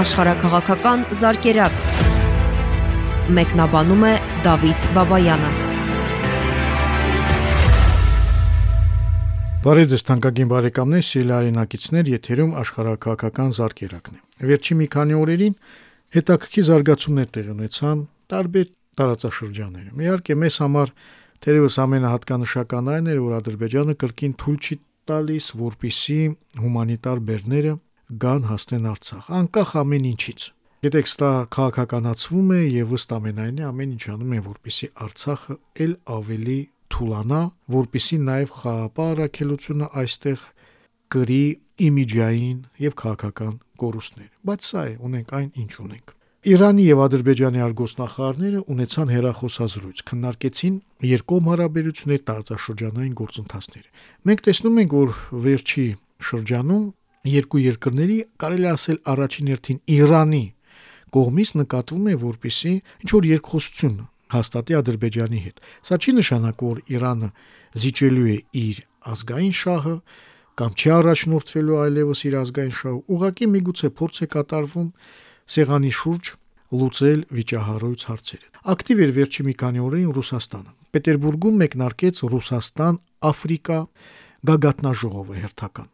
աշխարհակղական զարգերակ։ Մեկնաբանում է Դավիթ Բաբայանը։ Բարև ձեզ թանկագին բարեկամներ, սիրելի արենակիցներ, եթերում աշխարհակղական զարգերակն է։ Վերջի մի քանի օրերին հետաքրքիր զարգացումներ տեղի ունեցան տարբեր տարածաշրջաններում։ Իհարկե, մեզ համար թերևս ամենահատկանշական այն է, որ Ադրբեջանը կրկին թույլ չի տալիս, որպիսի հումանիտար բեռները գան հասնեն Արցախ, անկախ ամեն ինչից։ Գիտեք, սա քաղաքականացվում է եւ ըստ ամենայնի ամեն ինչ անում են, որպիսի Արցախը ել ավելի թուլանա, որպիսի նաեւ խաղապահ առաքելությունը այստեղ գրի իմիջային եւ քաղաքական կորուստներ։ Բայց սա է, ունենք այն, ինչ ունենք։ Իրանի եւ Ադրբեջանի արգոսնախարարները ունեցան հերախոսազրույց, քննարկեցին երկկողմ հարաբերություններ տարածաշրջանային գործընթացները։ Մենք տեսնում ենք, որ վերջի շրջանում երկու երկրների կարելի ասել առաջին հերթին Իրանի կողմից նկատվում է որպիսի ինչ որ երկխոսություն հաստատի Ադրբեջանի հետ։ Սա չի նշանակում որ Իրանը զիջելու է իր ազգային շահը կամ չի առաջնորդվելու այլևս իր ազգային շահը։ Ուղղակի միգուցե փորձ է կատարվում սեղանի շուրջ լուծել վիճահարույց հարցերը։ Ակտիվ էր վերջի մի քանի օրերին Ռուսաստանը։ Պետերբուրգում մեկնարկեց Ռուսաստան-Աֆրիկա գագաթնաժողովը հերթական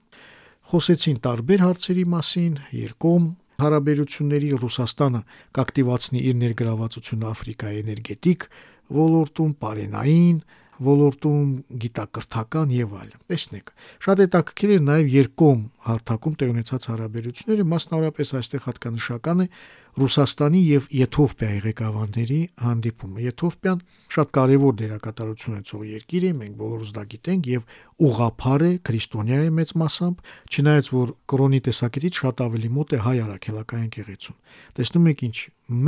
խոսեցին տարբեր հարցերի մասին, երկում հարաբերությունների Ռուսաստանը կակտիվացնի իր ներգրավվածությունը Աֆրիկայի էներգետիկ ոլորտում, բարենային ոլորտում, գիտակրթական եւ այլն։ Տեսնեք, շատ հետաքրքիր է նաեւ երկկողմ հարթակում տեղ ունեցած հարաբերությունները, մասնավորապես այստեղ հատկանշական է Ռուսաստանի եւ Եթովպիայի ղեկավարների հանդիպումը։ Եթովպիան շատ կարևոր դերակատարություն ունեցող երկիր է, մենք բոլորս դա գիտենք եւ ուղափառ է քրիստոնյա է մեծ մասամբ, չնայած որ կրոնի տեսակետից շատ ավելի մոտ է հայ արաքելական եկեղեցուն։ Տեսնում եք ինչ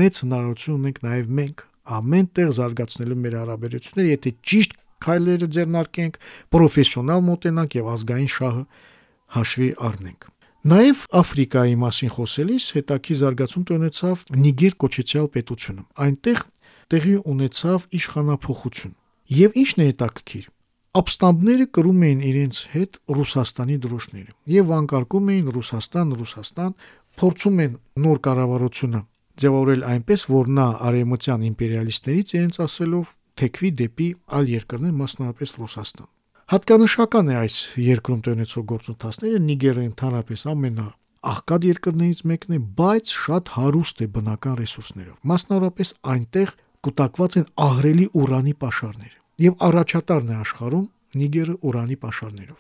մեծ հնարավորություն ունենք նաեւ մենք ամեն տեղ զարգացնելու մեր հարաբերությունները, եթե ճիշտ քայլերը ձեռնարկենք, պրոֆեսիոնալ մոտենանք եւ ազգային շահը հաշվի առնենք։ Նաև Աֆրիկայի մասին խոսելիս հետաքի զարգացում տոնեցավ Նիգեր կոչեցյալ պետությունը։ Այնտեղ տեղի ունեցավ իշխանապողություն։ Եվ ինչն է հետաքրքիր, ապստամբները կրում էին իրենց հետ Ռուսաստանի դրոշները եւ վանկարկում էին Ռուսաստան, Ռուսաստան, փորձում են նոր կառավարությունը ձևավորել այնպես, որ նա արևմտյան իմպերիալիստներից իրենց ասելով թեքվի դեպի այլ երկրներ, մասնավորապես Ռուսաստան։ Հատկանշական է այս երկրում տնեցող գործընթացները Նիգերը ընդհանրապես ամենա աղքատ երկրներից մեկն է, բայց շատ հարուստ է բնական ռեսուրսներով։ Մասնավորապես այնտեղ կուտակված են աղրելի ուրանի պաշարներ եւ առաջատարն է աշխարհում Նիգերը ուրանի պաշարներով։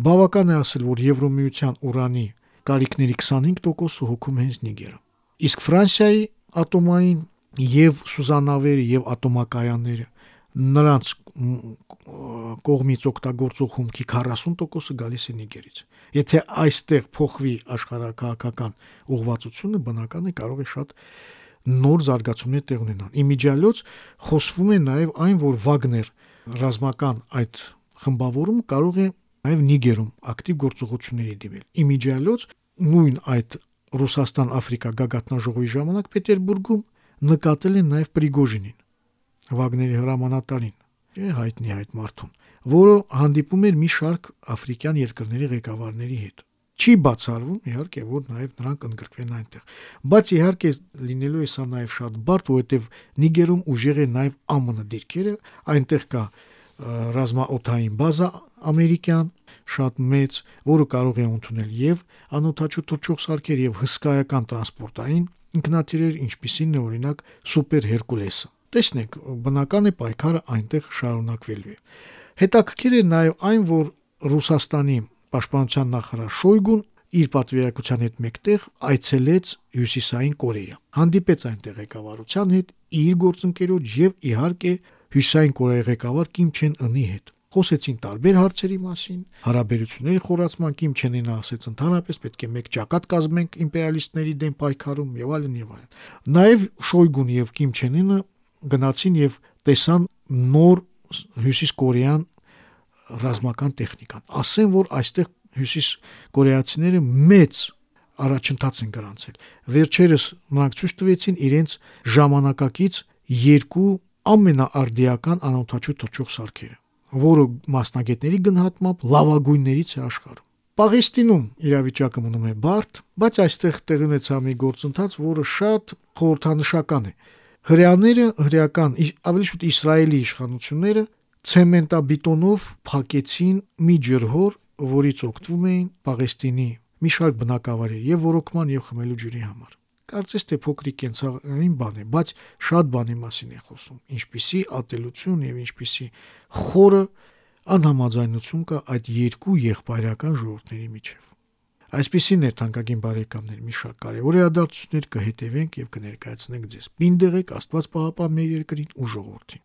Բավական է ասել, որ Եվրոմիության ուրանի կարիքների 25%-ը հոգում հենց Նիգերը։ Իսկ Ֆրանսիայի ատոմային եւ Սուզանավերը եւ ատոմակայանները նրանց կողմից օգտագործող հումքի 40%-ը գալիս է Նիգերից։ Եթե այստեղ փոխվի աշխարհակահաղական ուղղվածությունը, բնական է կարող է շատ նոր զարգացումներ տեղ ունենան։ Իմիջիալոց խոսվում է նաև այն, որ Վագներ ռազմական այդ խմբավորումը կարող է նաև Նիգերում ակտիվ գործողությունների դիմել։ Իմիջիալոց նույն այդ Ռուսաստան-Աֆրիկա գագաթնաժողովի ժամանակ Պետերբուրգում նկատել են նաև Պրիգոժինին, Վագների հրամանատարին, չէ, հայտնի այդ մարդուն, որը հանդիպում էր մի շարք աֆրիկյան երկրների ղեկավարների հետ։ Չի բացառվում, իհարկե, որ նաև նրանք ընդգրկվեն այնտեղ։ Բայց իհարկե լինելու է սա նաև շատ բարդ, որովհետև Նիգերում ուժեղ է նաև ԱՄՆ դիրքերը, այնտեղ կա ռազմաօթային բազա ամերիկյան շատ մեծ, որը կարող է ընդունել եւ անօթաչու թռչող սարքեր եւ հսկայական տրանսպորտային ինքնաթիռեր, ինչպիսին է օրինակ Սուպեր Հերկուլեսը։ Տեսնեք, բնական է պայքարը այնտեղ շարունակվելու է։ Հետաքրքիր է նաեւ այն, որ Ռուսաստանի պաշտպանության նախարար Շոյգուն իր պատվիրակության հետ մեկտեղ այցելեց Հյուսիսային Կորեա։ Հանդիպեց այնտեղ ղեկավարության հետ, իր գործընկերոջ եւ իհարկե Հյուսիսային Կորեայի ղեկավար Կիմ Չեն Ընի հետ խոսեցին տարբեր հարցերի մասին, հարաբերությունների խորացման Կիմ Չեն Ինը ասեց ընդհանրապես պետք է մեկ ճակատ կազմենք իմպերիալիստների դեմ պայքարում եւ այլն եւ այլն։ Նաեւ Շոյգուն եւ Կիմ Չեն Ինը գնացին եւ տեսան նոր Հյուսիս Կորեան ռազմական տեխնիկան։ Ասեն, որ այստեղ հյուսիս կորեացիները մեծ առաջընթաց են գրանցել։ Վերջերս նրանք ցույց տվեցին իրենց ժամանակակից երկու ամենաարդիական անօթաչու թռչող սարքերը, որը մասնագետների գնահատմամբ լավագույններից է աշխարհում։ Պաղեստինում իրավիճակը մնում է բարդ, բայց այստեղ տեղ ունեցավ մի գործընթաց, որը շատ խորհրդանշական է։ Հрьяաները, հрьяական, ավելի շուտ Իսրայելի իշխանությունները ցեմենտաբիտոնով փակեցին մի ջրհոր, որից օգտվում էին Պաղեստինի մի շարք բնակավայրեր եւ ոռոգման եւ խմելու ջրի համար։ Կարծես թե փոքրիկ կենցաղային բան է, բայց շատ բանի մասին է խոսում։ Ինչպիսի ատելություն եւ ինչպիսի խորը անհամաձայնություն կա այդ երկու եղբայրական ժողովուրդների միջև։ Այսպիսին է թանկագին բարեկամներ մի շարք կարևոր իրադարձություններ կհետևենք եւ կներկայացնենք ձեզ։ Պինդեղեք Աստված պահապան մեր երկրին ու ժողովրդին։